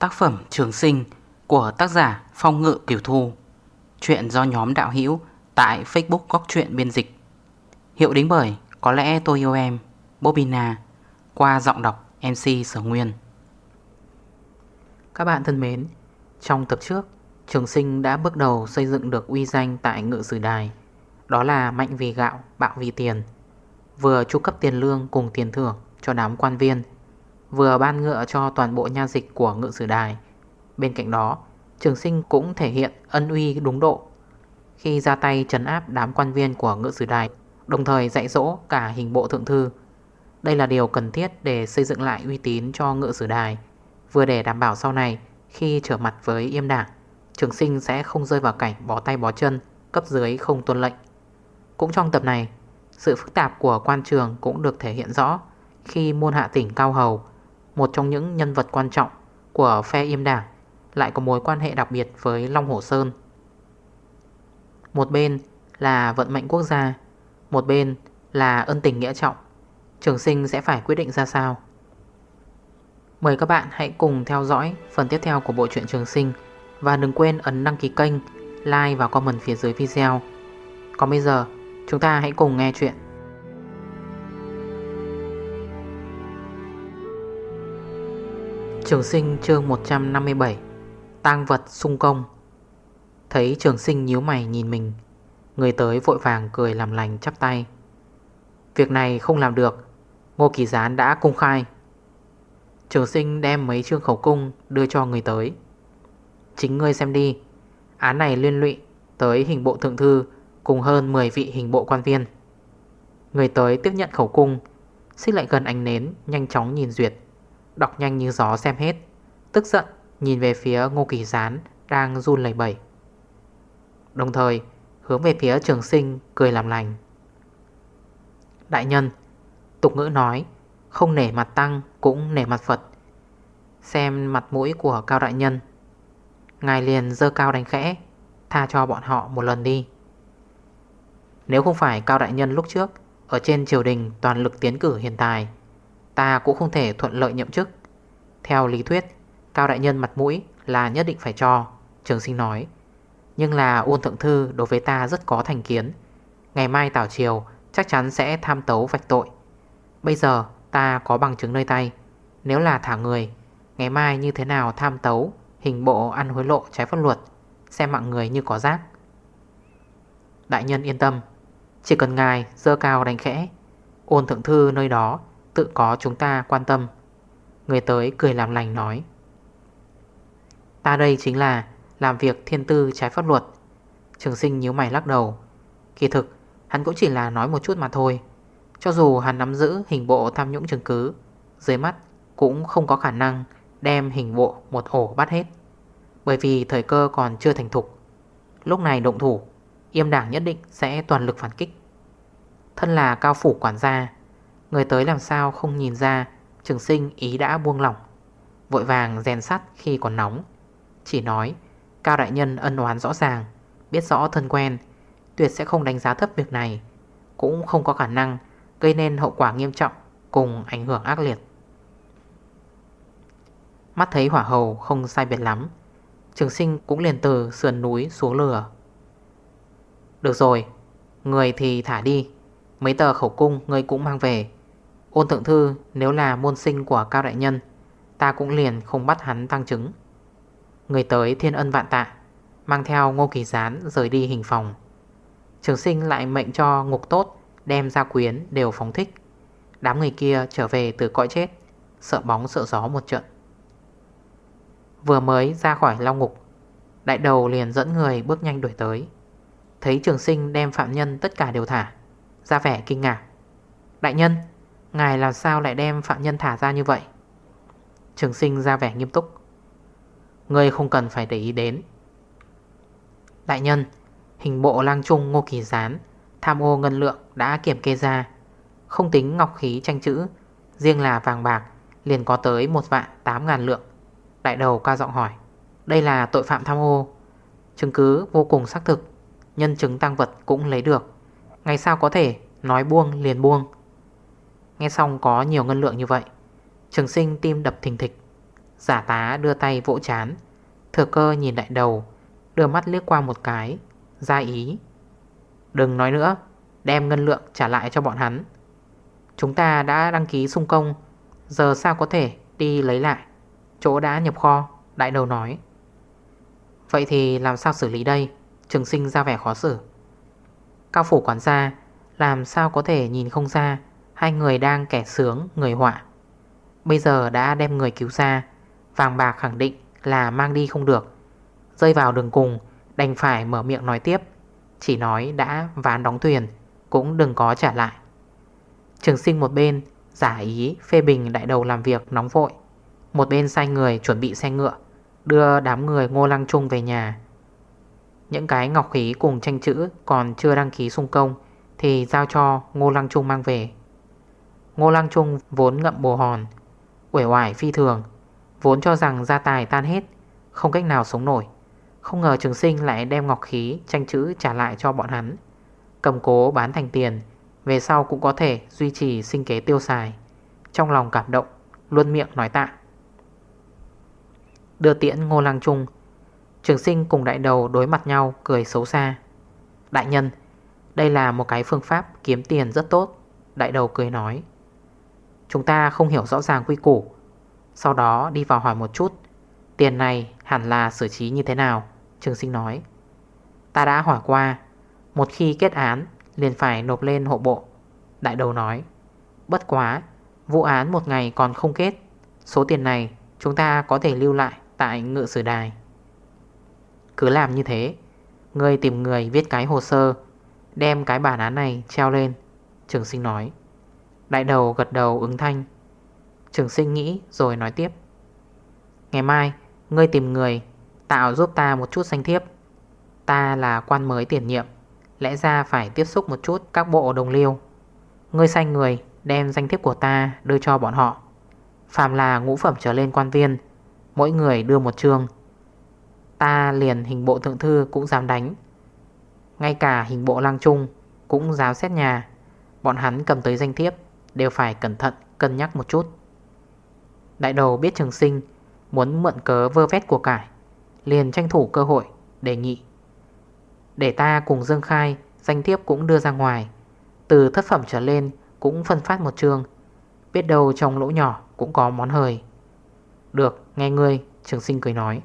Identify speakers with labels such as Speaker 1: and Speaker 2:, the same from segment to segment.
Speaker 1: Tác phẩm Trường Sinh của tác giả Phong Ngự Kiều Thu. Chuyện do nhóm đạo hữu tại Facebook Góc Chuyện Biên Dịch. Hiệu đính bởi Có lẽ tôi yêu em Bobina Qua giọng đọc MC Sở Nguyên. Các bạn thân mến Trong tập trước Trường Sinh đã bước đầu xây dựng được uy danh tại ngự sử đài Đó là mạnh vì gạo, bạo vì tiền Vừa chu cấp tiền lương cùng tiền thưởng cho đám quan viên. Vừa ban ngựa cho toàn bộ nha dịch của ngự sử đài. Bên cạnh đó, Trường sinh cũng thể hiện ân uy đúng độ. Khi ra tay trấn áp đám quan viên của ngự sử đài, Đồng thời dạy dỗ cả hình bộ thượng thư, Đây là điều cần thiết để xây dựng lại uy tín cho ngự sử đài. Vừa để đảm bảo sau này, Khi trở mặt với yêm đảng, Trường sinh sẽ không rơi vào cảnh bó tay bó chân, Cấp dưới không tuân lệnh. Cũng trong tập này, Sự phức tạp của quan trường cũng được thể hiện rõ Khi môn hạ tỉnh Cao Hầu một trong những nhân vật quan trọng của phe im đảng lại có mối quan hệ đặc biệt với Long Hồ Sơn. Một bên là vận mệnh quốc gia, một bên là ân tình nghĩa trọng. Trường sinh sẽ phải quyết định ra sao? Mời các bạn hãy cùng theo dõi phần tiếp theo của bộ truyện Trường Sinh và đừng quên ấn đăng ký kênh, like và comment phía dưới video. Còn bây giờ, chúng ta hãy cùng nghe chuyện. Trường sinh chương 157 tang vật sung công. Thấy trường sinh nhíu mày nhìn mình, Người tới vội vàng cười làm lành chắp tay. Việc này không làm được, Ngô Kỳ Gián đã công khai. Trường sinh đem mấy chương khẩu cung đưa cho người tới. Chính ngươi xem đi, Án này liên lụy tới hình bộ thượng thư Cùng hơn 10 vị hình bộ quan viên. Người tới tiếp nhận khẩu cung, Xích lại gần ánh nến, Nhanh chóng nhìn duyệt. Đọc nhanh như gió xem hết. Tức giận, nhìn về phía Ngô Kỳ Gián, Đang run lầy bẩy. Đồng thời, hướng về phía trường sinh, Cười làm lành. Đại nhân, Tục ngữ nói, Không nể mặt tăng cũng nể mặt Phật. Xem mặt mũi của cao đại nhân. Ngài liền dơ cao đánh khẽ, Tha cho bọn họ một lần đi. Nếu không phải cao đại nhân lúc trước, Ở trên triều đình toàn lực tiến cử hiện tại Ta cũng không thể thuận lợi nhậm chức. Theo lý thuyết, Cao đại nhân mặt mũi là nhất định phải cho, Trường sinh nói. Nhưng là ôn thượng thư đối với ta rất có thành kiến. Ngày mai tảo chiều Chắc chắn sẽ tham tấu vạch tội. Bây giờ, ta có bằng chứng nơi tay. Nếu là thả người, Ngày mai như thế nào tham tấu Hình bộ ăn hối lộ trái pháp luật, Xem mạng người như có rác. Đại nhân yên tâm, Chỉ cần ngài dơ cao đánh khẽ Ôn thượng thư nơi đó Tự có chúng ta quan tâm. Người tới cười làm lành nói, Ta đây chính là Làm việc thiên tư trái pháp luật. Trường sinh nhíu mày lắc đầu. Kỳ thực, hắn cũng chỉ là nói một chút mà thôi. Cho dù hắn nắm giữ hình bộ tham nhũng chứng cứ, Dưới mắt cũng không có khả năng Đem hình bộ một ổ bắt hết. Bởi vì thời cơ còn chưa thành thục. Lúc này động thủ, Yêm đảng nhất định sẽ toàn lực phản kích. Thân là cao phủ quản gia Người tới làm sao không nhìn ra, Trường sinh ý đã buông lỏng. Vội vàng rèn sắt khi còn nóng. Chỉ nói, Cao đại nhân ân oán rõ ràng, Biết rõ thân quen, Tuyệt sẽ không đánh giá thấp việc này. Cũng không có khả năng gây nên hậu quả nghiêm trọng Cùng ảnh hưởng ác liệt. Mắt thấy hỏa hầu không sai biệt lắm, Trường sinh cũng liền từ sườn núi xuống lửa Được rồi, Người thì thả đi, Mấy tờ khẩu cung người cũng mang về Ôn thượng thư, nếu là môn sinh của Cao Đại Nhân, Ta cũng liền không bắt hắn tăng chứng. Người tới thiên ân vạn tạ, Mang theo ngô kỳ gián rời đi hình phòng. Trường sinh lại mệnh cho ngục tốt, Đem ra quyến đều phóng thích. Đám người kia trở về từ cõi chết, Sợ bóng sợ gió một trận. Vừa mới ra khỏi long ngục, Đại đầu liền dẫn người bước nhanh đuổi tới. Thấy trường sinh đem phạm nhân tất cả đều thả, Ra vẻ kinh ngạc. Đại nhân Ngài làm sao lại đem phạm nhân thả ra như vậy? Trường sinh ra vẻ nghiêm túc. Ngươi không cần phải để ý đến. Đại nhân, Hình bộ lang trung ngô kỳ gián, Tham ô ngân lượng đã kiểm kê ra. Không tính ngọc khí tranh chữ, Riêng là vàng bạc, Liền có tới 1 vạn 8 ngàn lượng. Đại đầu ca giọng hỏi, Đây là tội phạm tham ô. Chứng cứ vô cùng xác thực, Nhân chứng tăng vật cũng lấy được. Ngày sao có thể nói buông liền buông. Nghe xong có nhiều ngân lượng như vậy, Trường sinh tim đập thình thịch. Giả tá đưa tay vỗ chán. Thừa cơ nhìn đại đầu, Đưa mắt liếc qua một cái, Ra ý. Đừng nói nữa, Đem ngân lượng trả lại cho bọn hắn. Chúng ta đã đăng ký sung công, Giờ sao có thể đi lấy lại? Chỗ đã nhập kho, Đại đầu nói. Vậy thì làm sao xử lý đây? Trường sinh ra vẻ khó xử. Cao phủ quản gia, Làm sao có thể nhìn không ra? Hai người đang kẻ sướng, người họa. Bây giờ đã đem người cứu ra. Vàng bạc khẳng định là mang đi không được. Rơi vào đường cùng, Đành phải mở miệng nói tiếp. Chỉ nói đã ván đóng thuyền, Cũng đừng có trả lại. Trường sinh một bên, Giả ý phê bình đại đầu làm việc nóng vội. Một bên sai người chuẩn bị xe ngựa, Đưa đám người ngô lăng trung về nhà. Những cái ngọc khí cùng tranh chữ Còn chưa đăng ký sung công Thì giao cho ngô lăng trung mang về. Ngô lăng trung vốn ngậm bồ hòn Quể hoài phi thường, Vốn cho rằng gia tài tan hết, Không cách nào sống nổi. Không ngờ trường sinh lại đem ngọc khí, tranh chữ trả lại cho bọn hắn. Cầm cố bán thành tiền, Về sau cũng có thể duy trì sinh kế tiêu xài. Trong lòng cảm động, Luôn miệng nói tạ. Đưa tiễn ngô lăng trung, Trường sinh cùng đại đầu đối mặt nhau, Cười xấu xa. Đại nhân, Đây là một cái phương pháp kiếm tiền rất tốt, Đại đầu cười nói. Chúng ta không hiểu rõ ràng quy củ. Sau đó đi vào hỏi một chút. Tiền này hẳn là xử trí như thế nào? Trường sinh nói. Ta đã hỏi qua. Một khi kết án, liền phải nộp lên hộ bộ. Đại đầu nói. Bất quá, Vụ án một ngày còn không kết. Số tiền này chúng ta có thể lưu lại Tại Ngựa sử đài. Cứ làm như thế, Người tìm người viết cái hồ sơ, Đem cái bản án này treo lên. Trường sinh nói. Đại đầu gật đầu ứng thanh. Trường sinh nghĩ rồi nói tiếp. Ngày mai, Ngươi tìm người, Tạo giúp ta một chút danh thiếp. Ta là quan mới tiền nhiệm, Lẽ ra phải tiếp xúc một chút các bộ đồng liêu. Ngươi sai người, Đem danh thiếp của ta đưa cho bọn họ. Phàm là ngũ phẩm trở lên quan viên, Mỗi người đưa một chương Ta liền hình bộ thượng thư cũng dám đánh. Ngay cả hình bộ lang trung Cũng giáo xét nhà, Bọn hắn cầm tới danh thiếp. Đều phải cẩn thận, cân nhắc một chút. Đại đầu biết trường sinh Muốn mượn cớ vơ vét của cải, Liền tranh thủ cơ hội Đề nghị. Để ta cùng Dương Khai Danh thiếp cũng đưa ra ngoài, Từ thất phẩm trở lên Cũng phân phát một chương Biết đâu trong lỗ nhỏ cũng có món hời Được, nghe ngươi, Trường sinh cười nói.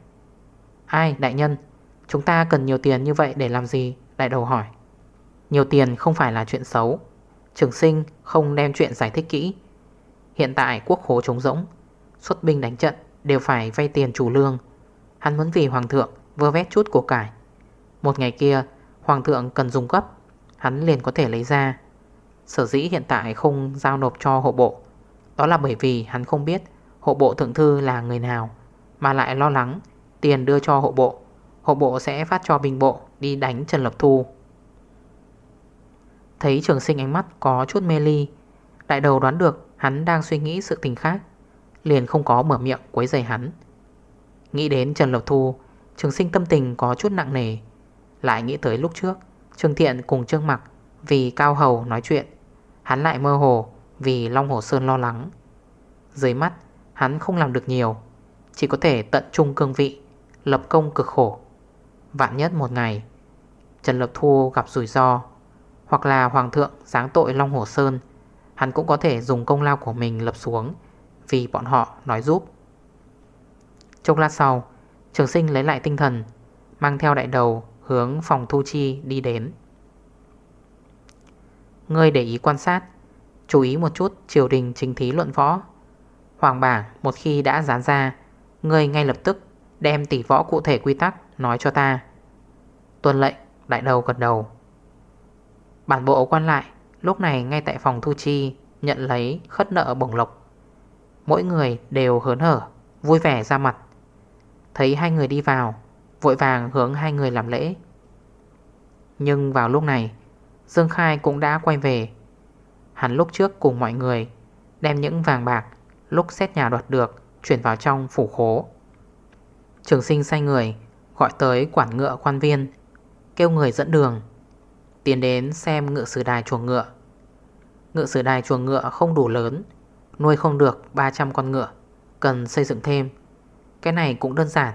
Speaker 1: Ai, đại nhân, Chúng ta cần nhiều tiền như vậy để làm gì? Đại đầu hỏi. Nhiều tiền không phải là chuyện xấu. Trường sinh không đem chuyện giải thích kỹ. Hiện tại quốc khố trống rỗng, Xuất binh đánh trận đều phải vay tiền chủ lương. Hắn muốn vì hoàng thượng vơ vét chút của cải. Một ngày kia, Hoàng thượng cần dùng cấp Hắn liền có thể lấy ra. Sở dĩ hiện tại không giao nộp cho hộ bộ, Đó là bởi vì hắn không biết Hộ bộ thượng thư là người nào, Mà lại lo lắng Tiền đưa cho hộ bộ. Hộ bộ sẽ phát cho binh bộ Đi đánh Trần Lập Thu. Thấy trường sinh ánh mắt có chút mê ly. Đại đầu đoán được hắn đang suy nghĩ sự tình khác, Liền không có mở miệng quấy giày hắn. Nghĩ đến Trần Lộc Thu, Trường sinh tâm tình có chút nặng nề. Lại nghĩ tới lúc trước, Trương Thiện cùng Trương Mặc Vì Cao Hầu nói chuyện, Hắn lại mơ hồ vì Long Hồ Sơn lo lắng. Dưới mắt, hắn không làm được nhiều, Chỉ có thể tận trung cương vị, Lập công cực khổ. Vạn nhất một ngày, Trần lộc Thu gặp rủi ro hoặc là Hoàng thượng sáng tội Long Hồ Sơn, Hắn cũng có thể dùng công lao của mình lập xuống Vì bọn họ nói giúp. Trong lát sau, Trường sinh lấy lại tinh thần, Mang theo đại đầu hướng phòng thu chi đi đến. Ngươi để ý quan sát, Chú ý một chút triều đình chính thí luận võ. Hoàng bảng một khi đã dán ra, Ngươi ngay lập tức đem tỷ võ cụ thể quy tắc nói cho ta. Tuân lệnh, đại đầu gật đầu. Bản bộ quan lại, Lúc này ngay tại phòng thu chi, Nhận lấy khất nợ bổng lộc. Mỗi người đều hớn hở, Vui vẻ ra mặt. Thấy hai người đi vào, Vội vàng hướng hai người làm lễ. Nhưng vào lúc này, Dương Khai cũng đã quay về. Hắn lúc trước cùng mọi người Đem những vàng bạc Lúc xét nhà đoạt được Chuyển vào trong phủ khố. Trường sinh say người Gọi tới quản ngựa quan viên, Kêu người dẫn đường. Tiến đến xem ngựa sử đài chuồng ngựa. Ngựa sử đài chuồng ngựa không đủ lớn, Nuôi không được 300 con ngựa, Cần xây dựng thêm. Cái này cũng đơn giản,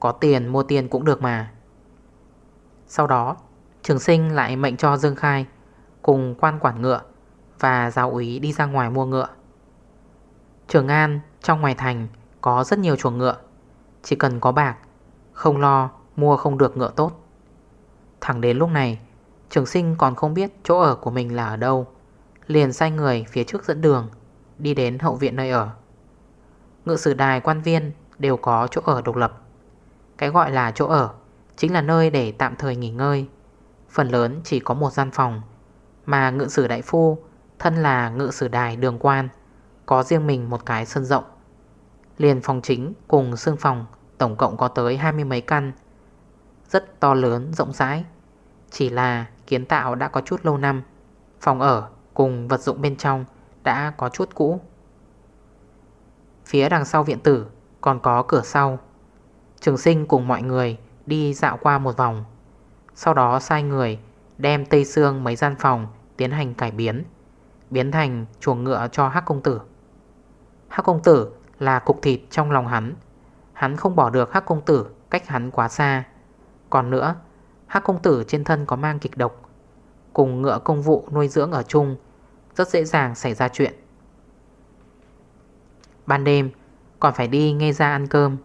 Speaker 1: Có tiền mua tiền cũng được mà. Sau đó, Trường sinh lại mệnh cho Dương Khai Cùng quan quản ngựa Và giáo úy đi ra ngoài mua ngựa. Trường An trong ngoài thành Có rất nhiều chuồng ngựa, Chỉ cần có bạc, Không lo mua không được ngựa tốt. Thẳng đến lúc này Trường sinh còn không biết chỗ ở của mình là ở đâu. Liền sai người phía trước dẫn đường, Đi đến hậu viện nơi ở. Ngự sử đài quan viên đều có chỗ ở độc lập. Cái gọi là chỗ ở Chính là nơi để tạm thời nghỉ ngơi. Phần lớn chỉ có một gian phòng, Mà ngự sử đại phu Thân là ngự sử đài đường quan, Có riêng mình một cái sân rộng. Liền phòng chính cùng xương phòng Tổng cộng có tới hai mươi mấy căn, Rất to lớn, rộng rãi. Chỉ là kiến tạo đã có chút lâu năm. Phòng ở cùng vật dụng bên trong đã có chút cũ. Phía đằng sau viện tử còn có cửa sau. Trường sinh cùng mọi người đi dạo qua một vòng. Sau đó sai người đem Tây Sương mấy gian phòng tiến hành cải biến Biến thành chuồng ngựa cho Hắc Công Tử. Hắc Công Tử là cục thịt trong lòng hắn. Hắn không bỏ được Hắc Công Tử cách hắn quá xa. Còn nữa Hắc Công Tử trên thân có mang kịch độc, Cùng ngựa công vụ nuôi dưỡng ở chung, Rất dễ dàng xảy ra chuyện. Ban đêm, còn phải đi nghe ra ăn cơm.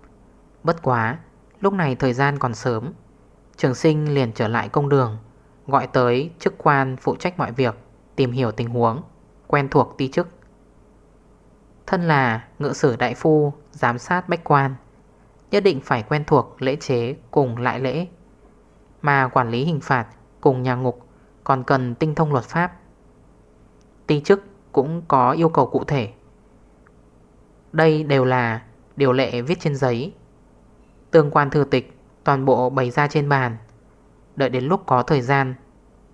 Speaker 1: Bất quá, Lúc này thời gian còn sớm, Trường sinh liền trở lại công đường, Gọi tới chức quan phụ trách mọi việc, Tìm hiểu tình huống, Quen thuộc ti chức. Thân là ngựa sử đại phu, Giám sát bách quan, Nhất định phải quen thuộc lễ chế cùng lại lễ. Mà quản lý hình phạt cùng nhà ngục Còn cần tinh thông luật pháp. Ti chức cũng có yêu cầu cụ thể. Đây đều là điều lệ viết trên giấy. Tương quan thư tịch toàn bộ bày ra trên bàn. Đợi đến lúc có thời gian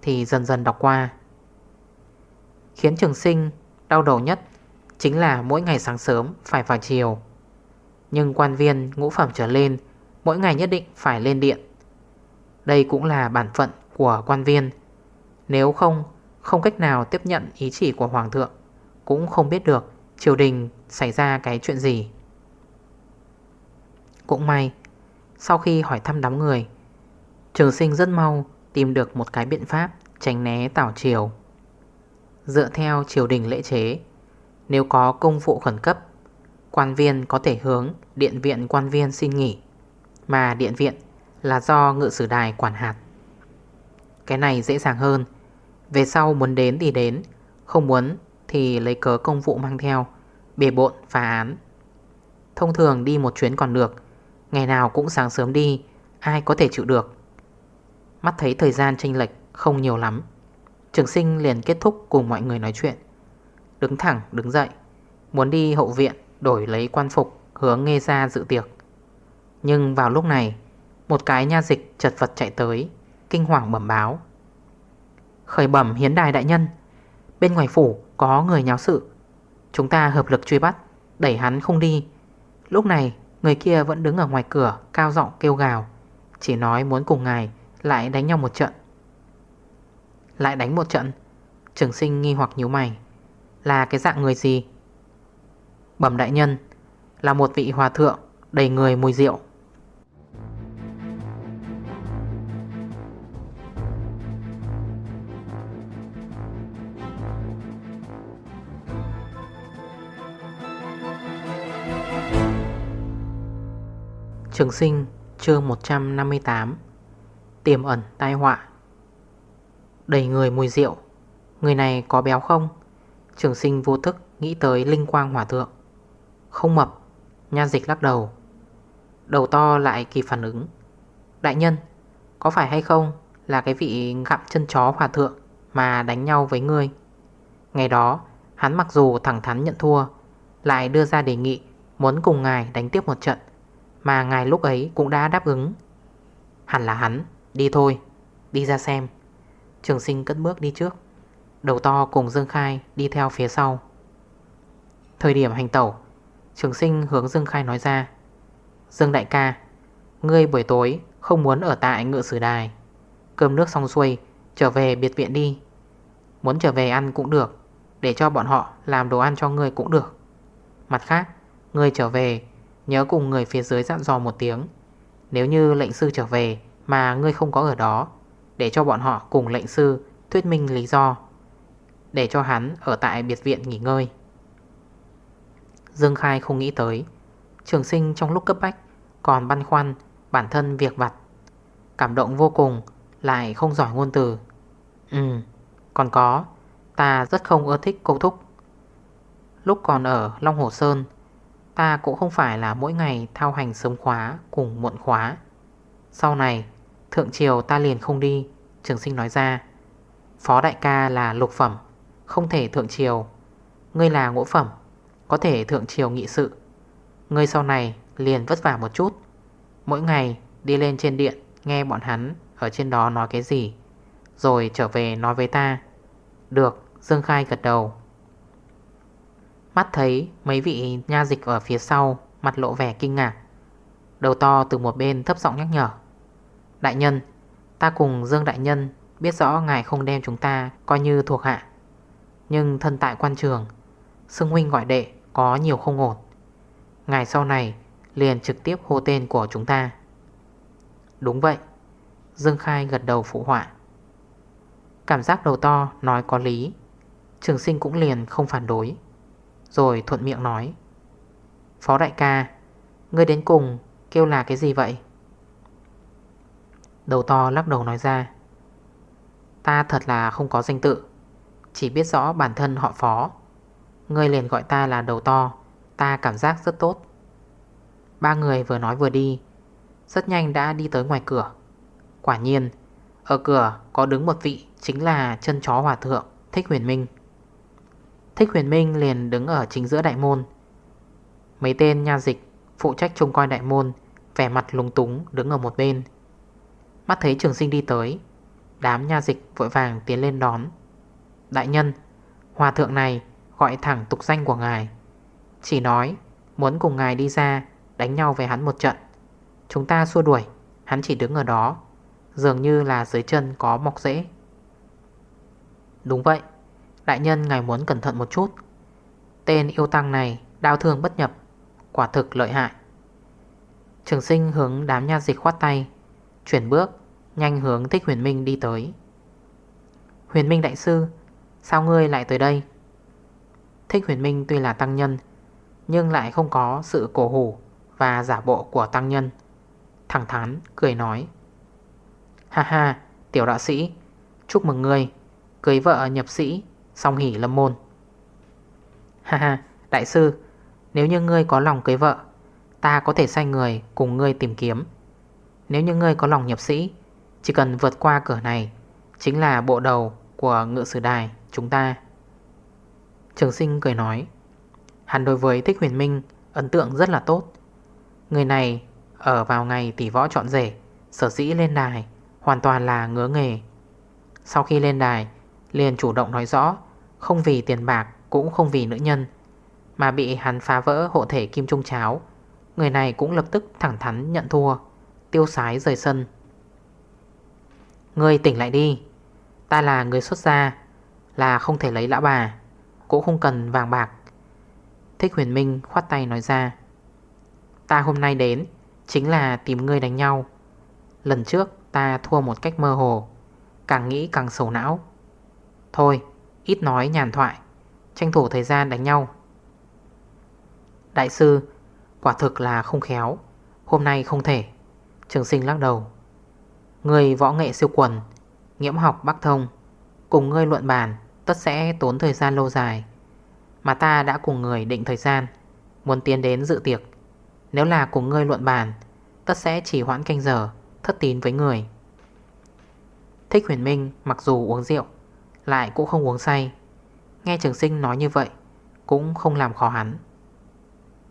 Speaker 1: Thì dần dần đọc qua. Khiến trường sinh đau đầu nhất Chính là mỗi ngày sáng sớm phải vào chiều. Nhưng quan viên ngũ phẩm trở lên, Mỗi ngày nhất định phải lên điện. Đây cũng là bản phận của quan viên. Nếu không Không cách nào tiếp nhận ý chỉ của Hoàng thượng. Cũng không biết được triều đình xảy ra cái chuyện gì. Cũng may, Sau khi hỏi thăm đám người, Trường sinh rất mau tìm được một cái biện pháp tránh né tảo triều. Dựa theo triều đình lễ chế, Nếu có công vụ khẩn cấp, Quan viên có thể hướng Điện viện quan viên xin nghỉ, Mà điện viện là do ngự sử đài quản hạt. Cái này dễ dàng hơn. Về sau muốn đến thì đến, Không muốn thì lấy cớ công vụ mang theo Bề bộn, phá án. Thông thường đi một chuyến còn được, Ngày nào cũng sáng sớm đi, Ai có thể chịu được. Mắt thấy thời gian chênh lệch không nhiều lắm, Trường sinh liền kết thúc cùng mọi người nói chuyện. Đứng thẳng, đứng dậy, Muốn đi hậu viện Đổi lấy quan phục, hướng nghe ra dự tiệc. Nhưng vào lúc này một cái nha dịch chật vật chạy tới, Kinh hoàng bẩm báo. Khởi bẩm hiến đài đại nhân, Bên ngoài phủ có người nháo sự. Chúng ta hợp lực truy bắt, Đẩy hắn không đi. Lúc này, người kia vẫn đứng ở ngoài cửa, Cao giọng kêu gào. Chỉ nói muốn cùng ngài lại đánh nhau một trận. Lại đánh một trận? Trường sinh nghi hoặc nhíu mày. Là cái dạng người gì? Bẩm đại nhân, Là một vị hòa thượng đầy người mùi rượu. Trường sinh, chương 158 Tiềm ẩn tai họa. Đầy người mùi rượu. Người này có béo không? Trường sinh vô thức nghĩ tới linh quang hỏa thượng. Không mập, Nha dịch lắc đầu. Đầu to lại kịp phản ứng. Đại nhân, Có phải hay không Là cái vị gặm chân chó hòa thượng Mà đánh nhau với ngươi? Ngày đó, hắn mặc dù thẳng thắn nhận thua, Lại đưa ra đề nghị Muốn cùng ngài đánh tiếp một trận mà ngài lúc ấy cũng đã đáp ứng. Hẳn là hắn, Đi thôi, Đi ra xem. Trường sinh cất bước đi trước. Đầu to cùng Dương Khai đi theo phía sau. Thời điểm hành tẩu, Trường sinh hướng Dương Khai nói ra. Dương đại ca, Ngươi buổi tối không muốn ở tại ngựa sử đài. Cơm nước xong xuôi, Trở về biệt viện đi. Muốn trở về ăn cũng được, Để cho bọn họ làm đồ ăn cho ngươi cũng được. Mặt khác, Ngươi trở về Nhớ cùng người phía dưới dặn dò một tiếng. Nếu như lệnh sư trở về Mà ngươi không có ở đó, Để cho bọn họ cùng lệnh sư thuyết minh lý do, Để cho hắn ở tại biệt viện nghỉ ngơi. Dương Khai không nghĩ tới, Trường sinh trong lúc cấp bách Còn băn khoăn bản thân việc vặt. Cảm động vô cùng, Lại không giỏi ngôn từ. Ừ còn có, Ta rất không ưa thích cô thúc. Lúc còn ở Long Hồ Sơn Ta cũng không phải là mỗi ngày thao hành sớm khóa cùng muộn khóa. Sau này, Thượng triều ta liền không đi, Trường sinh nói ra. Phó đại ca là lục phẩm, Không thể thượng triều. Ngươi là ngũ phẩm, Có thể thượng triều nghị sự. Ngươi sau này liền vất vả một chút. Mỗi ngày đi lên trên điện, Nghe bọn hắn ở trên đó nói cái gì, Rồi trở về nói với ta. Được, Dương Khai gật đầu. Mắt thấy mấy vị nha dịch ở phía sau, Mặt lộ vẻ kinh ngạc. Đầu to từ một bên thấp giọng nhắc nhở. Đại nhân, Ta cùng Dương Đại Nhân Biết rõ ngài không đem chúng ta Coi như thuộc hạ. Nhưng thân tại quan trường, Xưng huynh gọi đệ có nhiều không ổn. Ngài sau này liền trực tiếp hô tên của chúng ta. Đúng vậy, Dương Khai gật đầu phụ họa. Cảm giác đầu to nói có lý, Trường sinh cũng liền không phản đối. Rồi thuận miệng nói. Phó đại ca, Ngươi đến cùng kêu là cái gì vậy? Đầu to lắc đầu nói ra. Ta thật là không có danh tự, Chỉ biết rõ bản thân họ phó. Ngươi liền gọi ta là đầu to, Ta cảm giác rất tốt. Ba người vừa nói vừa đi, Rất nhanh đã đi tới ngoài cửa. Quả nhiên, Ở cửa có đứng một vị Chính là chân chó hòa thượng, Thích huyền minh. Thích huyền minh liền đứng ở chính giữa đại môn. Mấy tên nha dịch Phụ trách trông coi đại môn, Vẻ mặt lúng túng đứng ở một bên. Mắt thấy trường sinh đi tới, Đám nha dịch vội vàng tiến lên đón. Đại nhân, Hòa thượng này gọi thẳng tục danh của ngài. Chỉ nói Muốn cùng ngài đi ra Đánh nhau về hắn một trận. Chúng ta xua đuổi, Hắn chỉ đứng ở đó. Dường như là dưới chân có mọc rễ. Đúng vậy. Đại nhân ngài muốn cẩn thận một chút. Tên yêu tăng này, đau thương bất nhập, Quả thực lợi hại. Trường sinh hướng đám nha dịch khoát tay, Chuyển bước, Nhanh hướng thích huyền minh đi tới. Huyền minh đại sư, Sao ngươi lại tới đây? Thích huyền minh tuy là tăng nhân, Nhưng lại không có sự cổ hủ Và giả bộ của tăng nhân. Thẳng thắn, cười nói. Ha ha, tiểu đạo sĩ, Chúc mừng ngươi, Cưới vợ nhập sĩ Song hỷ lâm môn. Ha ha, đại sư, Nếu như ngươi có lòng cưới vợ, Ta có thể sai người cùng ngươi tìm kiếm. Nếu như ngươi có lòng nhập sĩ, Chỉ cần vượt qua cửa này, Chính là bộ đầu của ngựa sử đài chúng ta. Trường sinh cười nói, Hắn đối với Thích Huyền Minh Ấn tượng rất là tốt. Người này ở vào ngày tỷ võ chọn rể, Sở dĩ lên đài Hoàn toàn là ngứa nghề. Sau khi lên đài, liền chủ động nói rõ không vì tiền bạc, Cũng không vì nữ nhân, Mà bị hắn phá vỡ hộ thể kim trung cháo. Người này cũng lập tức thẳng thắn nhận thua, Tiêu sái rời sân. Ngươi tỉnh lại đi, Ta là người xuất gia, Là không thể lấy lão bà, Cũng không cần vàng bạc. Thích huyền minh khoát tay nói ra, Ta hôm nay đến Chính là tìm ngươi đánh nhau. Lần trước ta thua một cách mơ hồ, Càng nghĩ càng sầu não. Thôi ít nói nhàn thoại, Tranh thủ thời gian đánh nhau. Đại sư, Quả thực là không khéo, Hôm nay không thể. Trường sinh lắc đầu. Người võ nghệ siêu quần, Nghiễm học bắc thông, Cùng ngươi luận bàn, Tất sẽ tốn thời gian lâu dài. Mà ta đã cùng người định thời gian, Muốn tiến đến dự tiệc. Nếu là cùng ngươi luận bàn, Tất sẽ chỉ hoãn canh giờ, Thất tín với người. Thích huyền minh mặc dù uống rượu lại cũng không uống say. Nghe trường sinh nói như vậy, Cũng không làm khó hắn.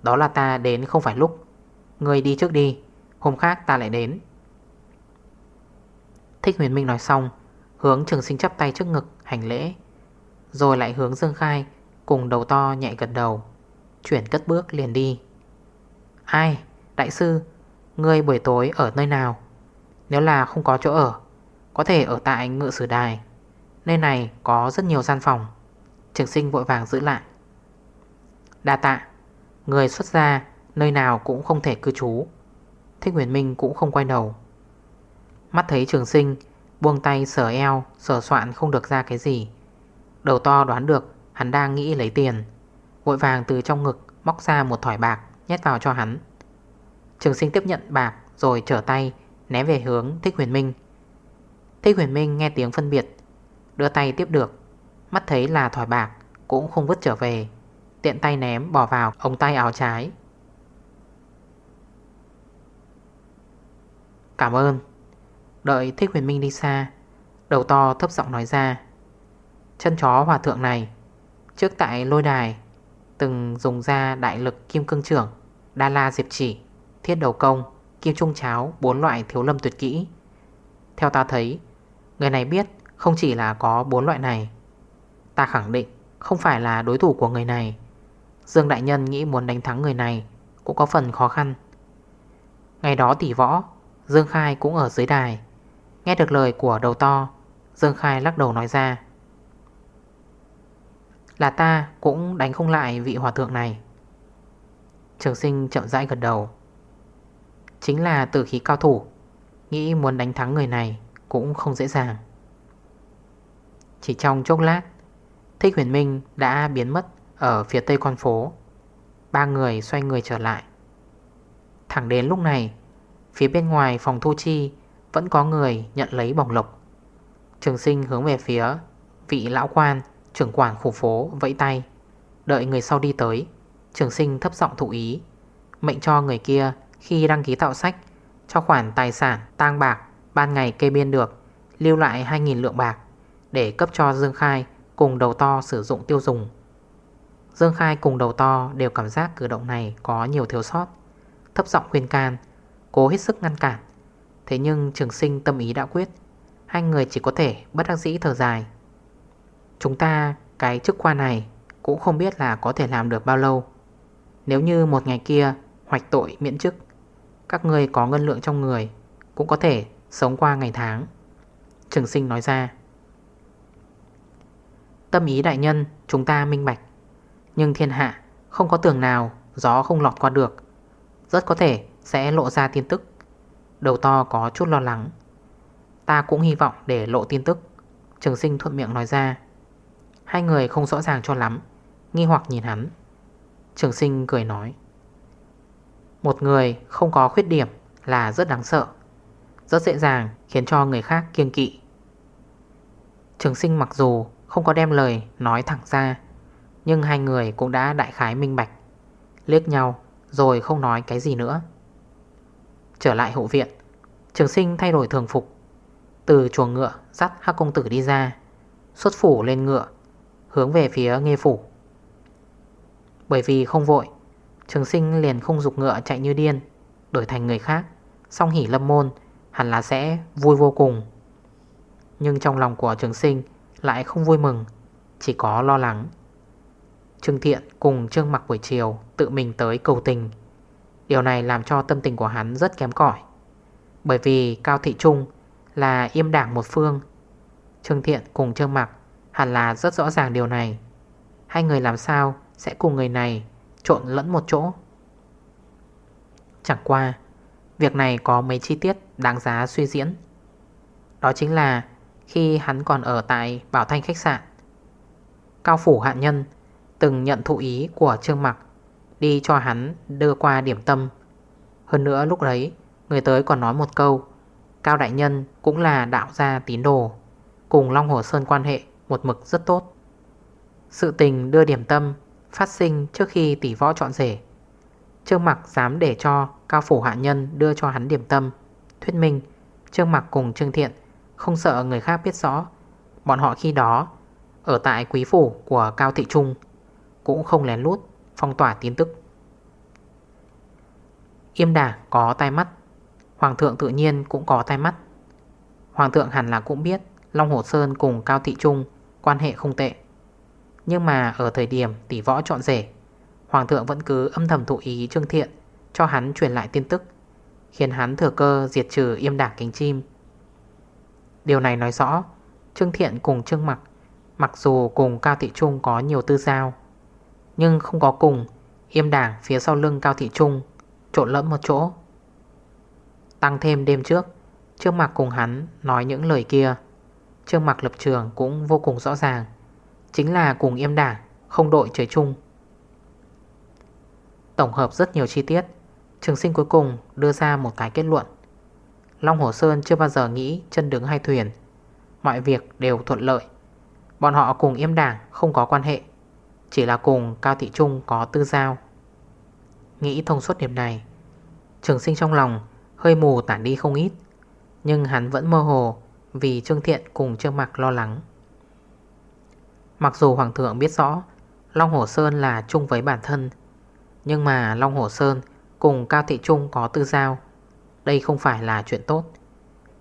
Speaker 1: Đó là ta đến không phải lúc. Người đi trước đi, Hôm khác ta lại đến. Thích huyền minh nói xong, Hướng trường sinh chắp tay trước ngực, hành lễ. Rồi lại hướng Dương Khai, Cùng đầu to nhẹ gật đầu, Chuyển cất bước liền đi. Ai? Đại sư, Ngươi buổi tối ở nơi nào? Nếu là không có chỗ ở, Có thể ở tại ngự sử đài. Nơi này có rất nhiều gian phòng. Trường sinh vội vàng giữ lại. Đa tạ. Người xuất gia, Nơi nào cũng không thể cư trú. Thích huyền minh cũng không quay đầu. Mắt thấy trường sinh, Buông tay sờ eo, Sờ soạn không được ra cái gì. Đầu to đoán được, hắn đang nghĩ lấy tiền. Vội vàng từ trong ngực Móc ra một thỏi bạc, nhét vào cho hắn. Trường sinh tiếp nhận bạc, Rồi trở tay, né về hướng Thích huyền minh. Thích huyền minh nghe tiếng phân biệt Đưa tay tiếp được. Mắt thấy là thỏi bạc, Cũng không vứt trở về. Tiện tay ném bỏ vào, ống tay áo trái. Cảm ơn. Đợi thích huyền minh đi xa, Đầu to thấp giọng nói ra, Chân chó hòa thượng này, Trước tại lôi đài, Từng dùng ra đại lực kim cương trưởng, Đa la diệp chỉ, Thiết đầu công, Kim trung cháo, Bốn loại thiếu lâm tuyệt kỹ. Theo ta thấy, Người này biết không chỉ là có bốn loại này, Ta khẳng định Không phải là đối thủ của người này. Dương Đại Nhân nghĩ muốn đánh thắng người này Cũng có phần khó khăn. Ngày đó tỷ võ, Dương Khai cũng ở dưới đài. Nghe được lời của đầu to, Dương Khai lắc đầu nói ra, Là ta cũng đánh không lại vị hòa thượng này. Trường sinh chậm rãi gật đầu, Chính là tử khí cao thủ, Nghĩ muốn đánh thắng người này Cũng không dễ dàng. Chỉ trong chốc lát, Thích huyền minh đã biến mất Ở phía tây con phố. Ba người xoay người trở lại. Thẳng đến lúc này, Phía bên ngoài phòng thu chi Vẫn có người nhận lấy bỏng lộc. Trường sinh hướng về phía Vị lão quan, trưởng quản khu phố vẫy tay, Đợi người sau đi tới. Trường sinh thấp giọng thụ ý, Mệnh cho người kia khi đăng ký tạo sách, Cho khoản tài sản tang bạc Ban ngày kê biên được, Lưu lại 2.000 lượng bạc. Để cấp cho Dương Khai cùng đầu to sử dụng tiêu dùng. Dương Khai cùng đầu to đều cảm giác cử động này có nhiều thiếu sót. Thấp giọng khuyên can, Cố hết sức ngăn cản. Thế nhưng trường sinh tâm ý đã quyết, Hai người chỉ có thể bất đắc dĩ thở dài. Chúng ta, cái chức quan này Cũng không biết là có thể làm được bao lâu. Nếu như một ngày kia Hoạch tội miễn chức, Các người có ngân lượng trong người Cũng có thể sống qua ngày tháng. Trường sinh nói ra. Tâm ý đại nhân, chúng ta minh bạch. Nhưng thiên hạ, không có tường nào, Gió không lọt qua được. Rất có thể sẽ lộ ra tin tức. Đầu to có chút lo lắng. Ta cũng hy vọng để lộ tin tức. Trường sinh thuận miệng nói ra. Hai người không rõ ràng cho lắm, Nghi hoặc nhìn hắn. Trường sinh cười nói. Một người không có khuyết điểm là rất đáng sợ. Rất dễ dàng khiến cho người khác kiêng kỵ. Trường sinh mặc dù không có đem lời nói thẳng ra. Nhưng hai người cũng đã đại khái minh bạch, Liếc nhau rồi không nói cái gì nữa. Trở lại hậu viện, Trường sinh thay đổi thường phục. Từ chuồng ngựa dắt hắc công tử đi ra, Xuất phủ lên ngựa, Hướng về phía nghe phủ. Bởi vì không vội, Trường sinh liền không dục ngựa chạy như điên, Đổi thành người khác, Song hỉ lâm môn, Hẳn là sẽ vui vô cùng. Nhưng trong lòng của trường sinh lại không vui mừng, Chỉ có lo lắng. Trương Thiện cùng Trương Mặc buổi chiều Tự mình tới cầu tình. Điều này làm cho tâm tình của hắn rất kém cỏi. Bởi vì Cao Thị Trung là im đảng một phương, Trương Thiện cùng Trương Mặc hẳn là rất rõ ràng điều này. Hai người làm sao sẽ cùng người này trộn lẫn một chỗ? Chẳng qua, Việc này có mấy chi tiết đáng giá suy diễn. Đó chính là khi hắn còn ở tại Bảo Thanh khách sạn. Cao Phủ Hạ Nhân từng nhận thụ ý của Trương Mặc, Đi cho hắn đưa qua điểm tâm. Hơn nữa lúc đấy, Người tới còn nói một câu, Cao Đại Nhân cũng là đạo gia tín đồ, Cùng Long Hồ Sơn quan hệ Một mực rất tốt. Sự tình đưa điểm tâm Phát sinh trước khi tỷ võ chọn rể. Trương Mặc dám để cho Cao Phủ Hạ Nhân đưa cho hắn điểm tâm. Thuyết minh, Trương Mặc cùng Trương Thiện không sợ người khác biết rõ. Bọn họ khi đó, Ở tại quý phủ của Cao Thị Trung, Cũng không lén lút phong tỏa tin tức. Yêm đà có tai mắt, Hoàng thượng tự nhiên cũng có tai mắt. Hoàng thượng hẳn là cũng biết Long Hồ Sơn cùng Cao Thị Trung Quan hệ không tệ. Nhưng mà ở thời điểm tỷ võ chọn rể, Hoàng thượng vẫn cứ âm thầm thụ ý Trương Thiện Cho hắn truyền lại tin tức, Khiến hắn thừa cơ diệt trừ yêm đảng cánh chim. Điều này nói rõ, Trương Thiện cùng Trương Mặc Mặc dù cùng Cao Thị Trung có nhiều tư giao, nhưng không có cùng Yêm đảng phía sau lưng Cao Thị Trung Trộn lẫn một chỗ. Tăng thêm đêm trước, Trương Mạc cùng hắn nói những lời kia. Trương Mạc lập trường cũng vô cùng rõ ràng, Chính là cùng yêm đảng Không đội trời chung. Tổng hợp rất nhiều chi tiết, Trường sinh cuối cùng đưa ra một cái kết luận. Long Hồ Sơn chưa bao giờ nghĩ chân đứng hai thuyền. Mọi việc đều thuận lợi. Bọn họ cùng yêm đảng không có quan hệ, Chỉ là cùng Cao Thị Trung có tư giao. Nghĩ thông suốt điểm này, Trường sinh trong lòng hơi mù tản đi không ít, Nhưng hắn vẫn mơ hồ Vì Trương Thiện cùng Trương Mạc lo lắng. Mặc dù Hoàng thượng biết rõ Long Hồ Sơn là chung với bản thân, Nhưng mà Long Hồ Sơn cùng Cao Thị Trung có tư giao đây không phải là chuyện tốt.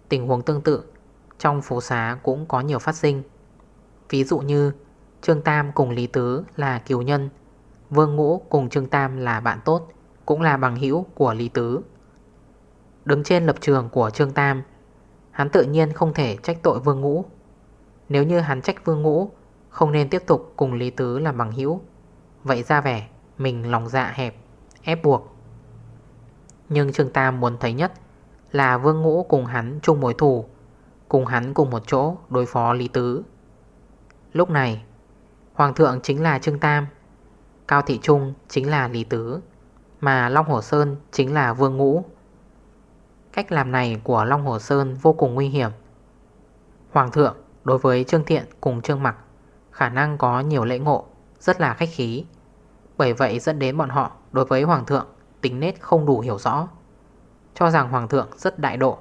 Speaker 1: Tình huống tương tự, Trong phố xá cũng có nhiều phát sinh. Ví dụ như, Trương Tam cùng Lý Tứ là kiều nhân, Vương Ngũ cùng Trương Tam là bạn tốt, Cũng là bằng hữu của Lý Tứ. Đứng trên lập trường của Trương Tam, Hắn tự nhiên không thể trách tội Vương Ngũ. Nếu như hắn trách Vương Ngũ, Không nên tiếp tục cùng Lý Tứ làm bằng hữu. Vậy ra vẻ, Mình lòng dạ hẹp, Ép buộc. Nhưng Trương Tam muốn thấy nhất Là Vương Ngũ cùng hắn chung mối thù, Cùng hắn cùng một chỗ đối phó Lý Tứ. Lúc này, Hoàng thượng chính là Trương Tam, Cao Thị Trung chính là Lý Tứ, Mà Long Hồ Sơn chính là Vương Ngũ. Cách làm này của Long Hồ Sơn vô cùng nguy hiểm. Hoàng thượng đối với Trương Thiện cùng Trương Mặc Khả năng có nhiều lễ ngộ, Rất là khách khí. Bởi vậy dẫn đến bọn họ đối với Hoàng thượng Tính nết không đủ hiểu rõ, Cho rằng Hoàng thượng rất đại độ,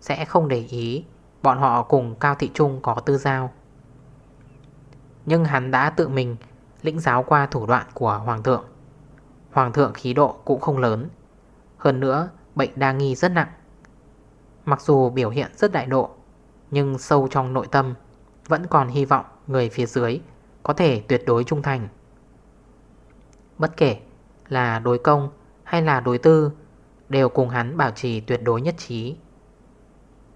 Speaker 1: Sẽ không để ý Bọn họ cùng Cao Thị Trung có tư giao. Nhưng hắn đã tự mình Lĩnh giáo qua thủ đoạn của Hoàng thượng. Hoàng thượng khí độ cũng không lớn, Hơn nữa bệnh đa nghi rất nặng. Mặc dù biểu hiện rất đại độ, Nhưng sâu trong nội tâm Vẫn còn hy vọng người phía dưới Có thể tuyệt đối trung thành. Bất kể là đối công hay là đối tư, Đều cùng hắn bảo trì tuyệt đối nhất trí.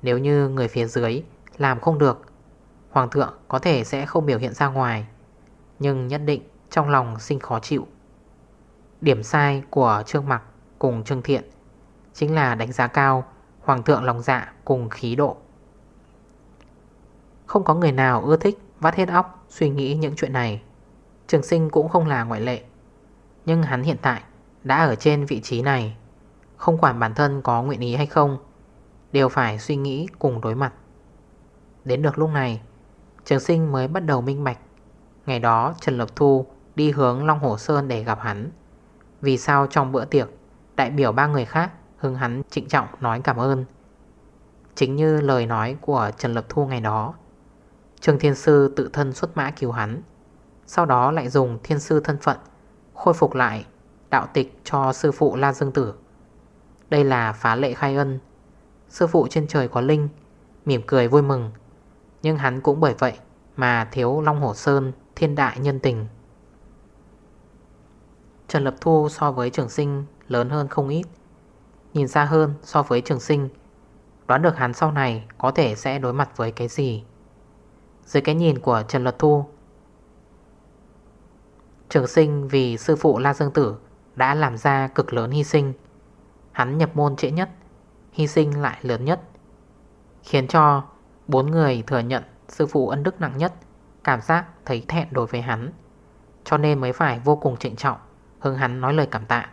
Speaker 1: Nếu như người phía dưới làm không được, Hoàng thượng có thể sẽ không biểu hiện ra ngoài, Nhưng nhất định trong lòng sinh khó chịu. Điểm sai của Trương Mặc cùng Trương Thiện Chính là đánh giá cao Hoàng thượng lòng dạ cùng khí độ. Không có người nào ưa thích vắt hết óc suy nghĩ những chuyện này. Trường sinh cũng không là ngoại lệ, Nhưng hắn hiện tại đã ở trên vị trí này, Không quản bản thân có nguyện ý hay không, Đều phải suy nghĩ cùng đối mặt. Đến được lúc này, Trường sinh mới bắt đầu minh bạch, Ngày đó Trần Lập Thu đi hướng Long Hồ Sơn để gặp hắn. Vì sao trong bữa tiệc, Đại biểu ba người khác Hưng hắn trịnh trọng nói cảm ơn? Chính như lời nói của Trần Lập Thu ngày đó trường Thiên Sư tự thân xuất mã cứu hắn, Sau đó lại dùng thiên sư thân phận Khôi phục lại đạo tịch cho sư phụ La Dương Tử. Đây là phá lệ khai ân. Sư phụ trên trời có linh, Mỉm cười vui mừng. Nhưng hắn cũng bởi vậy Mà thiếu Long Hổ Sơn, Thiên đại nhân tình. Trần Lập Thu so với trường sinh Lớn hơn không ít. Nhìn xa hơn so với trường sinh, Đoán được hắn sau này có thể sẽ đối mặt với cái gì. Dưới cái nhìn của Trần Lập Thu, Trường sinh vì sư phụ La Dương Tử đã làm ra cực lớn hy sinh. Hắn nhập môn trễ nhất, Hy sinh lại lớn nhất, Khiến cho bốn người thừa nhận Sư phụ ân đức nặng nhất, Cảm giác thấy thẹn đối với hắn, Cho nên mới phải vô cùng trịnh trọng, Hướng hắn nói lời cảm tạ.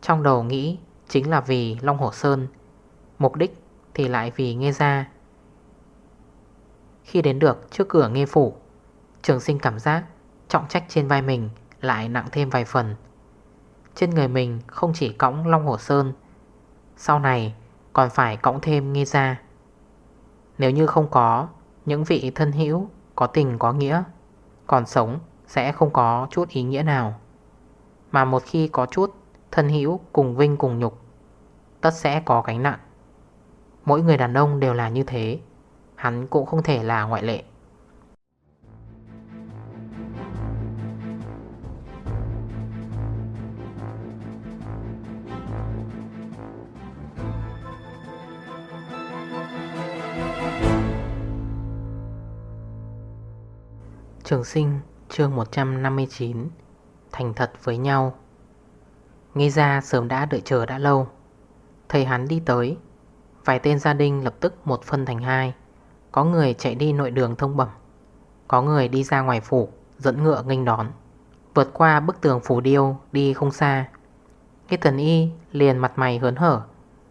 Speaker 1: Trong đầu nghĩ chính là vì Long Hổ Sơn, Mục đích thì lại vì nghe ra Khi đến được trước cửa nghe phủ, Trường sinh cảm giác trọng trách trên vai mình lại nặng thêm vài phần. Trên người mình không chỉ cõng Long Hổ Sơn, Sau này còn phải cõng thêm nghe ra Nếu như không có, những vị thân hữu có tình có nghĩa, Còn sống sẽ không có chút ý nghĩa nào. Mà một khi có chút Thân hữu cùng vinh cùng nhục, Tất sẽ có gánh nặng. Mỗi người đàn ông đều là như thế, Hắn cũng không thể là ngoại lệ. Trường sinh, chương 159 thành thật với nhau. Nghe ra sớm đã đợi chờ đã lâu. Thầy hắn đi tới. Vài tên gia đình lập tức một phân thành hai. Có người chạy đi nội đường thông bẩm. Có người đi ra ngoài phủ, Dẫn ngựa nghênh đón. Vượt qua bức tường phủ điêu, đi không xa. Cái thần y liền mặt mày hớn hở,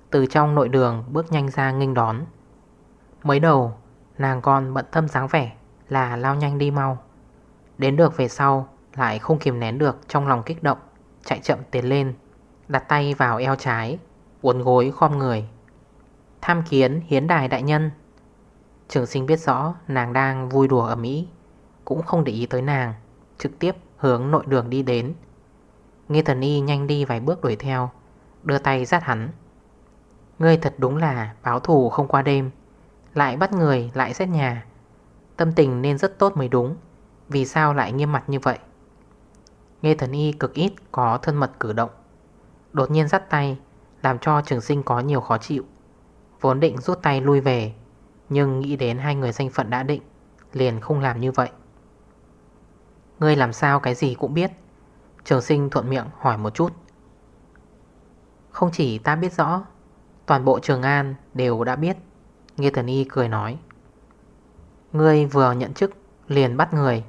Speaker 1: Từ trong nội đường bước nhanh ra nghênh đón. Mới đầu, nàng con bận thâm sáng vẻ Là lao nhanh đi mau. Đến được về sau, Lại không kìm nén được trong lòng kích động, Chạy chậm tiến lên, Đặt tay vào eo trái, Uốn gối khom người. Tham kiến hiến đài đại nhân. Trường sinh biết rõ nàng đang vui đùa ở Mỹ, Cũng không để ý tới nàng, Trực tiếp hướng nội đường đi đến. Nghe thần y nhanh đi vài bước đuổi theo, Đưa tay rát hắn. Ngươi thật đúng là báo thù không qua đêm, Lại bắt người lại xét nhà. Tâm tình nên rất tốt mới đúng. Vì sao lại nghiêm mặt như vậy? Nghe thần y cực ít có thân mật cử động. Đột nhiên dắt tay, Làm cho trường sinh có nhiều khó chịu. Vốn định rút tay lui về, Nhưng nghĩ đến hai người danh phận đã định, Liền không làm như vậy. Ngươi làm sao cái gì cũng biết? Trường sinh thuận miệng hỏi một chút. Không chỉ ta biết rõ, Toàn bộ Trường An đều đã biết, Nghe Thần Y cười nói. Ngươi vừa nhận chức, liền bắt người.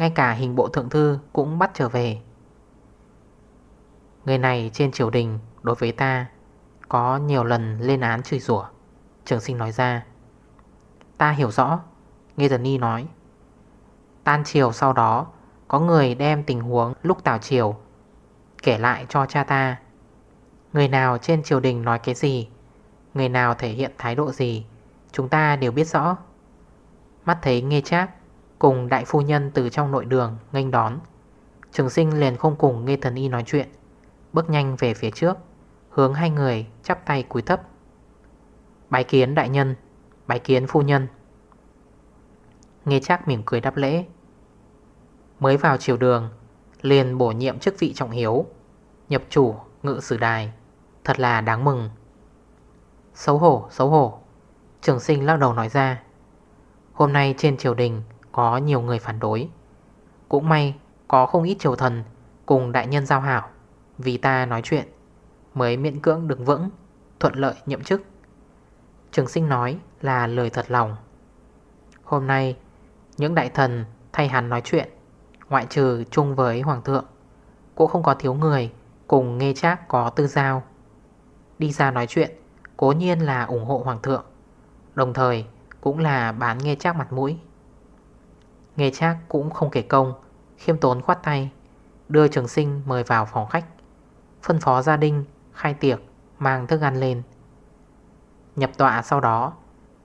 Speaker 1: Ngay cả hình bộ thượng thư cũng bắt trở về. Người này trên triều đình đối với ta Có nhiều lần lên án chửi rủa. Trường sinh nói ra, Ta hiểu rõ, Nghe Thần ni nói, Tan chiều sau đó Có người đem tình huống lúc tào chiều Kể lại cho cha ta. Người nào trên triều đình nói cái gì, Người nào thể hiện thái độ gì, Chúng ta đều biết rõ. Mắt thấy nghe chác Cùng đại phu nhân từ trong nội đường nghênh đón. Trường sinh liền không cùng nghe thần y nói chuyện, Bước nhanh về phía trước, Hướng hai người chắp tay cúi thấp. Bái kiến đại nhân, Bái kiến phu nhân. Nghe chắc mỉm cười đáp lễ. Mới vào chiều đường, Liền bổ nhiệm chức vị trọng hiếu Nhập chủ ngự sử đài. Thật là đáng mừng. Xấu hổ xấu hổ. Trường sinh lắc đầu nói ra. Hôm nay trên triều đình có nhiều người phản đối. Cũng may, có không ít triều thần Cùng đại nhân giao hảo Vì ta nói chuyện Mới miễn cưỡng đứng vững, Thuận lợi nhậm chức. Trường sinh nói là lời thật lòng. Hôm nay, Những đại thần thay hắn nói chuyện, Ngoại trừ chung với hoàng thượng, Cũng không có thiếu người Cùng nghe chác có tư giao. Đi ra nói chuyện, Cố nhiên là ủng hộ hoàng thượng, Đồng thời cũng là bán nghe chác mặt mũi. Nghe chắc cũng không kể công Khiêm tốn khoát tay, Đưa trường sinh mời vào phòng khách. Phân phó gia đình, khai tiệc, Mang thức ăn lên. Nhập tọa sau đó,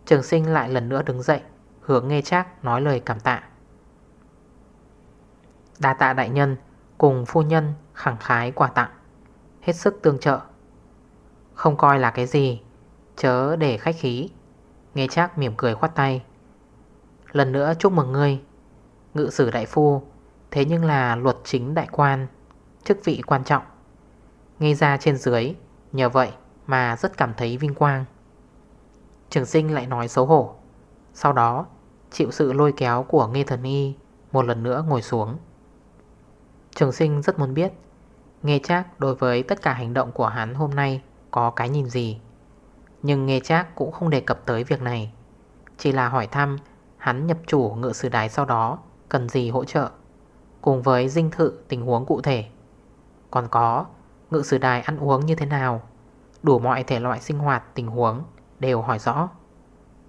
Speaker 1: Trường sinh lại lần nữa đứng dậy, Hướng nghe chắc nói lời cảm tạ. Đa tạ đại nhân, Cùng phu nhân khẳng khái quà tặng, Hết sức tương trợ. Không coi là cái gì, Chớ để khách khí. Nghe chắc mỉm cười khoát tay. Lần nữa chúc mừng ngươi Ngự sử đại phu, Thế nhưng là luật chính đại quan, Chức vị quan trọng. Nghe ra trên dưới, Nhờ vậy mà rất cảm thấy vinh quang. Trường sinh lại nói xấu hổ. Sau đó, chịu sự lôi kéo của Nghe Thần Y Một lần nữa ngồi xuống. Trường sinh rất muốn biết Nghe chắc đối với tất cả hành động của hắn hôm nay Có cái nhìn gì? Nhưng nghe chắc cũng không đề cập tới việc này. Chỉ là hỏi thăm Hắn nhập chủ ngựa sử đái sau đó. Cần gì hỗ trợ, Cùng với dinh thự, tình huống cụ thể. Còn có, ngự sử đài ăn uống như thế nào? Đủ mọi thể loại sinh hoạt, tình huống, Đều hỏi rõ.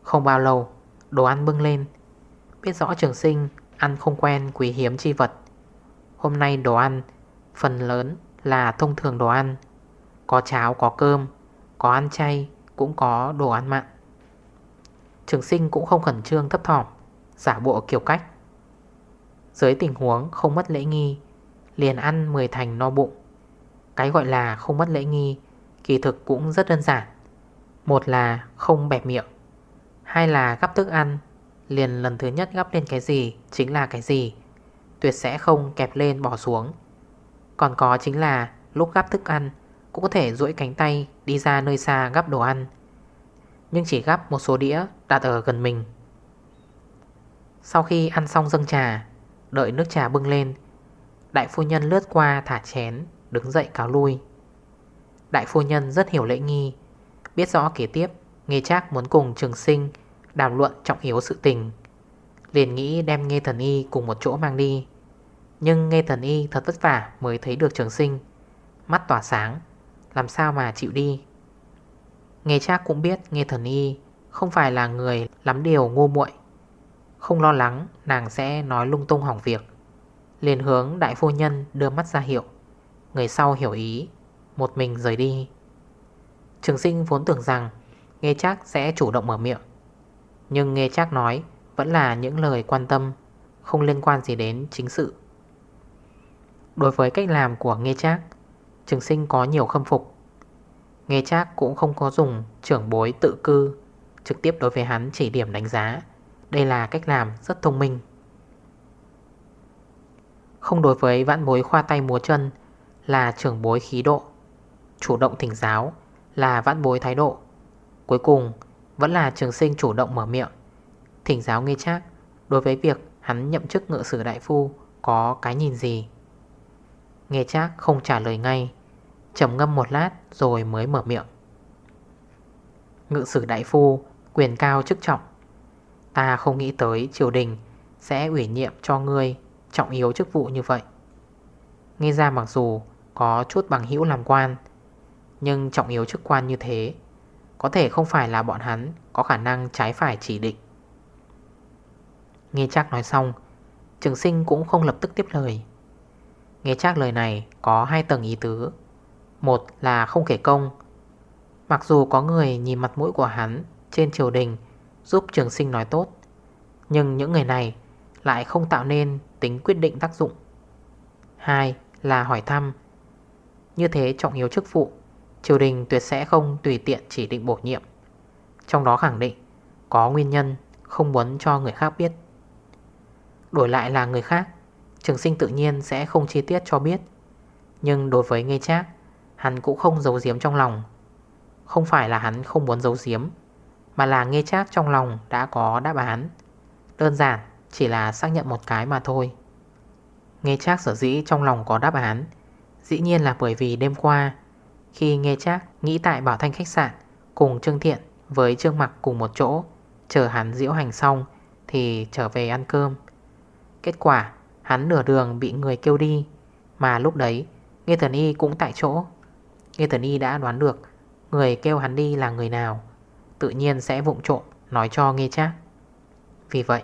Speaker 1: Không bao lâu, Đồ ăn bưng lên. Biết rõ trường sinh, Ăn không quen quý hiếm chi vật. Hôm nay đồ ăn, Phần lớn là thông thường đồ ăn. Có cháo, có cơm, Có ăn chay, cũng có đồ ăn mặn. Trường sinh cũng không khẩn trương thấp thỏm, Giả bộ kiểu cách. Dưới tình huống không mất lễ nghi, Liền ăn 10 thành no bụng. Cái gọi là không mất lễ nghi, Kỳ thực cũng rất đơn giản. Một là không bẹp miệng, Hai là gắp thức ăn. Liền lần thứ nhất gắp lên cái gì Chính là cái gì, Tuyệt sẽ không kẹp lên bỏ xuống. Còn có chính là lúc gắp thức ăn, Cũng có thể duỗi cánh tay Đi ra nơi xa gắp đồ ăn. Nhưng chỉ gắp một số đĩa đặt ở gần mình. Sau khi ăn xong dâng trà Đợi nước trà bưng lên. Đại phu nhân lướt qua thả chén, Đứng dậy cáo lui. Đại phu nhân rất hiểu lễ nghi, Biết rõ kế tiếp Nghe chắc muốn cùng trường sinh Đàm luận trọng yếu sự tình. Liền nghĩ đem nghe thần y cùng một chỗ mang đi. Nhưng nghe thần y thật vất vả Mới thấy được trường sinh. Mắt tỏa sáng, Làm sao mà chịu đi? Nghe chắc cũng biết nghe thần y Không phải là người lắm điều ngu muội. Không lo lắng, nàng sẽ nói lung tung hỏng việc. Liền hướng đại phu nhân đưa mắt ra hiệu. Người sau hiểu ý, Một mình rời đi. Trường sinh vốn tưởng rằng Nghe chắc sẽ chủ động mở miệng. Nhưng nghe chắc nói Vẫn là những lời quan tâm, Không liên quan gì đến chính sự. Đối với cách làm của nghe chắc Trường sinh có nhiều khâm phục. Nghe chắc cũng không có dùng trưởng bối tự cư Trực tiếp đối với hắn chỉ điểm đánh giá. Đây là cách làm rất thông minh. Không đối với vãn bối khoa tay múa chân Là trưởng bối khí độ, Chủ động thỉnh giáo Là vãn bối thái độ. Cuối cùng, vẫn là trường sinh chủ động mở miệng, Thỉnh giáo nghe chắc Đối với việc hắn nhậm chức ngựa sử đại phu Có cái nhìn gì. Nghe chắc không trả lời ngay, trầm ngâm một lát rồi mới mở miệng. Ngự sử đại phu Quyền cao chức trọng Ta không nghĩ tới triều đình Sẽ ủy nhiệm cho ngươi Trọng yếu chức vụ như vậy. Nghe ra mặc dù có chút bằng hữu làm quan, Nhưng trọng yếu chức quan như thế Có thể không phải là bọn hắn Có khả năng trái phải chỉ định. Nghe chắc nói xong, Trường sinh cũng không lập tức tiếp lời. Nghe chắc lời này có hai tầng ý tứ. Một là không kể công. Mặc dù có người nhìn mặt mũi của hắn Trên triều đình Giúp trường sinh nói tốt. Nhưng những người này lại không tạo nên tính quyết định tác dụng. Hai là hỏi thăm. Như thế trọng yếu chức vụ, Triều đình tuyệt sẽ không tùy tiện chỉ định bổ nhiệm. Trong đó khẳng định Có nguyên nhân không muốn cho người khác biết. Đổi lại là người khác, Trường sinh tự nhiên sẽ không chi tiết cho biết. Nhưng đối với ngây chác Hắn cũng không giấu giếm trong lòng. Không phải là hắn không muốn giấu giếm mà là nghe chắc trong lòng đã có đáp án. Đơn giản, chỉ là xác nhận một cái mà thôi. Nghe chắc sở dĩ trong lòng có đáp án. Dĩ nhiên là bởi vì đêm qua, Khi nghe chắc nghĩ tại Bảo Thanh khách sạn Cùng Trương Thiện với Trương Mặc cùng một chỗ, Chờ hắn diễu hành xong Thì trở về ăn cơm. Kết quả, hắn nửa đường bị người kêu đi, Mà lúc đấy, Nghe Thần Y cũng tại chỗ. Nghe Thần Y đã đoán được Người kêu hắn đi là người nào. Tự nhiên sẽ vụng trộm. Nói cho Nghe chác Vì vậy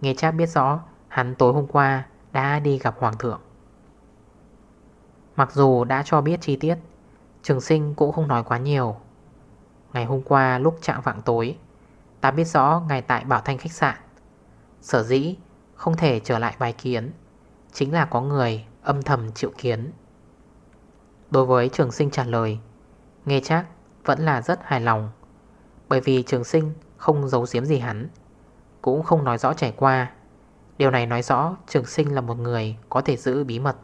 Speaker 1: Nghe chác biết rõ Hắn tối hôm qua đã đi gặp Hoàng thượng. Mặc dù đã cho biết chi tiết, Trường sinh cũng không nói quá nhiều. Ngày hôm qua lúc trạng vạng tối, Ta biết rõ ngày tại Bảo Thanh khách sạn. Sở dĩ không thể trở lại bài kiến Chính là có người âm thầm chịu kiến. Đối với trường sinh trả lời Nghe chắc vẫn là rất hài lòng. Bởi vì trường sinh không giấu giếm gì hắn, Cũng không nói rõ trải qua. Điều này nói rõ trường sinh là một người có thể giữ bí mật.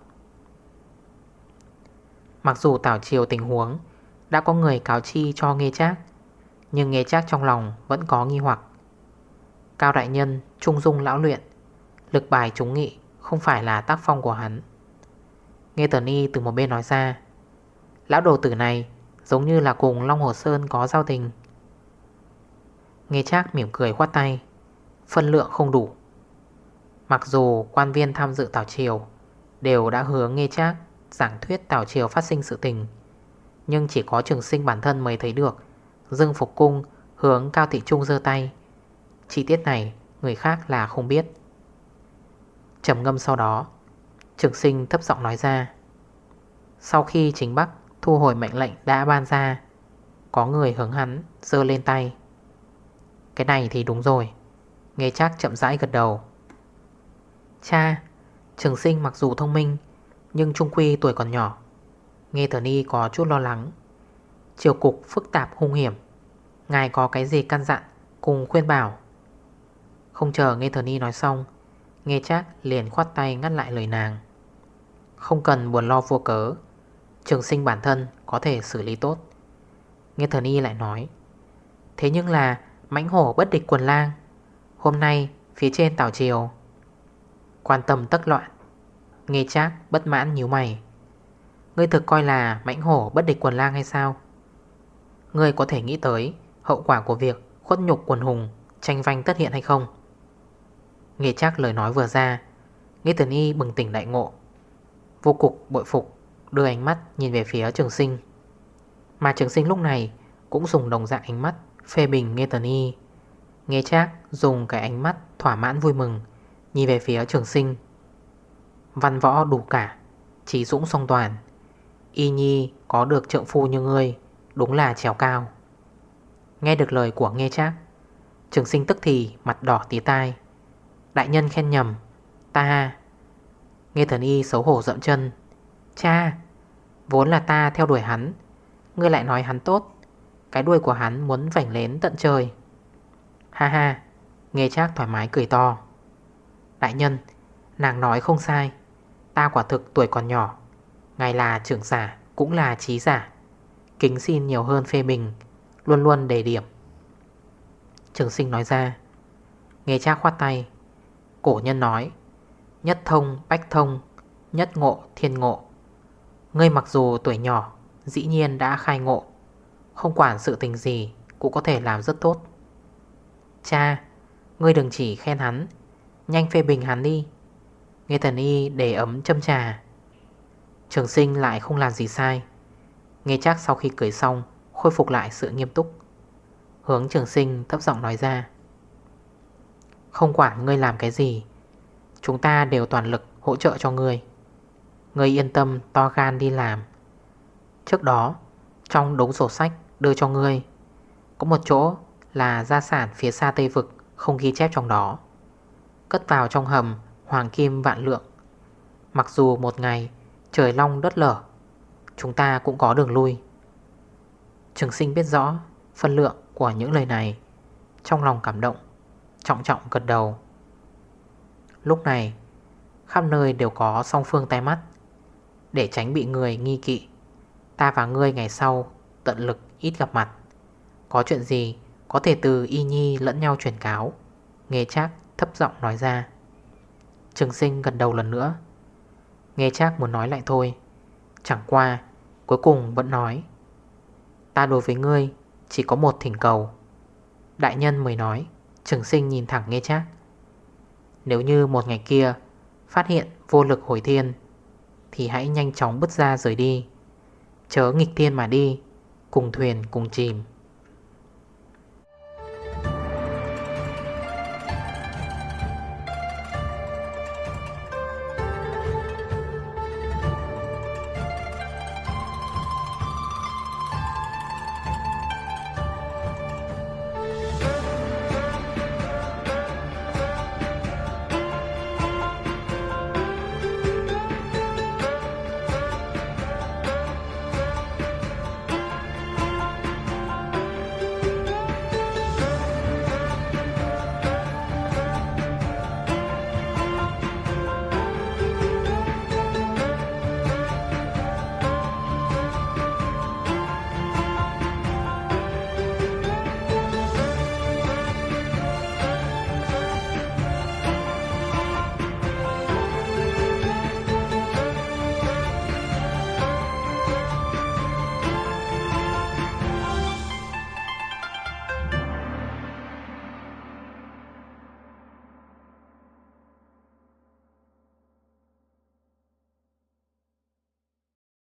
Speaker 1: Mặc dù tảo chiều tình huống Đã có người cáo chi cho nghe chác Nhưng nghe chác trong lòng vẫn có nghi hoặc. Cao đại nhân trung dung lão luyện, Lực bài chúng nghị Không phải là tác phong của hắn. Nghe Tần Y từ một bên nói ra, Lão đồ tử này Giống như là cùng Long Hồ Sơn có giao tình Nghe chắc mỉm cười khoát tay. Phân lượng không đủ. Mặc dù quan viên tham dự tảo triều Đều đã hứa nghe chắc Giảng thuyết tảo triều phát sinh sự tình, Nhưng chỉ có trường sinh bản thân mới thấy được. Dương Phục Cung hướng Cao Thị Trung dơ tay. Chi tiết này người khác là không biết. Trầm ngâm sau đó, Trường sinh thấp giọng nói ra. Sau khi chính Bắc thu hồi mệnh lệnh đã ban ra, Có người hướng hắn dơ lên tay. Cái này thì đúng rồi. Nghe chắc chậm rãi gật đầu. Cha, Trường sinh mặc dù thông minh, Nhưng trung quy tuổi còn nhỏ. Nghe Thần ni có chút lo lắng. Triều cục phức tạp hung hiểm. Ngài có cái gì căn dặn, Cùng khuyên bảo? Không chờ Nghe Thần ni nói xong, Nghe chắc liền khoát tay ngắt lại lời nàng. Không cần buồn lo vô cớ, Trường sinh bản thân có thể xử lý tốt. Nghe thần ni lại nói, Thế nhưng là mãnh hổ bất địch quần lang. Hôm nay, phía trên tảo triều. Quan tâm tất loạn. Nghe chắc bất mãn nhíu mày. Ngươi thực coi là mãnh hổ bất địch quần lang hay sao? Ngươi có thể nghĩ tới Hậu quả của việc khuất nhục quần hùng Tranh vanh tất hiện hay không? Nghe chắc lời nói vừa ra Nghe tần y bừng tỉnh đại ngộ. Vô cục, bội phục, Đưa ánh mắt nhìn về phía trường sinh. Mà trường sinh lúc này Cũng dùng đồng dạng ánh mắt Phê bình nghe tần y. Nghe chắc dùng cái ánh mắt thỏa mãn vui mừng, Nhìn về phía trường sinh. Văn võ đủ cả, Chỉ dũng song toàn. Y nhi có được trượng phu như ngươi, Đúng là trèo cao. Nghe được lời của nghe chắc Trường sinh tức thì mặt đỏ tí tai. Đại nhân khen nhầm, Ta Nghe thần y xấu hổ dậm chân, Cha, Vốn là ta theo đuổi hắn, Ngươi lại nói hắn tốt. Cái đuôi của hắn muốn vảnh lên tận trời. Ha ha, Nghe chắc thoải mái cười to. Đại nhân, Nàng nói không sai. Ta quả thực tuổi còn nhỏ. Ngài là trưởng giả, cũng là trí giả. Kính xin nhiều hơn phê bình, Luôn luôn đề điểm. Trường sinh nói ra. Nghe cha khoát tay. Cổ nhân nói, Nhất thông, bách thông, Nhất ngộ, thiên ngộ. Ngươi mặc dù tuổi nhỏ, Dĩ nhiên đã khai ngộ. Không quản sự tình gì Cũng có thể làm rất tốt. Cha, Ngươi đừng chỉ khen hắn, Nhanh phê bình hắn đi. Nghe thần y để ấm châm trà. Trường sinh lại không làm gì sai. Nghe chắc sau khi cười xong, Khôi phục lại sự nghiêm túc. Hướng trường sinh thấp giọng nói ra. Không quản ngươi làm cái gì, Chúng ta đều toàn lực hỗ trợ cho ngươi. Ngươi yên tâm to gan đi làm. Trước đó, Trong đống sổ sách đưa cho ngươi. Có một chỗ là gia sản phía xa Tây Vực, Không ghi chép trong đó. Cất vào trong hầm Hoàng kim vạn lượng. Mặc dù một ngày trời long đất lở, Chúng ta cũng có đường lui. Trường sinh biết rõ Phân lượng của những lời này, Trong lòng cảm động, Trọng trọng gật đầu. Lúc này, Khắp nơi đều có song phương tay mắt. Để tránh bị người nghi kỵ, Ta và ngươi ngày sau Tận lực ít gặp mặt. Có chuyện gì, có thể từ y nhi lẫn nhau truyền cáo. Nghe chắc thấp giọng nói ra. Trường sinh gần đầu lần nữa. Nghe chắc muốn nói lại thôi. Chẳng qua, Cuối cùng vẫn nói. Ta đối với ngươi, chỉ có một thỉnh cầu. Đại nhân mới nói, Trường sinh nhìn thẳng nghe chắc Nếu như một ngày kia, Phát hiện vô lực hồi thiên, Thì hãy nhanh chóng bứt ra rời đi. Chớ nghịch thiên mà đi. Cùng thuyền cùng chìm.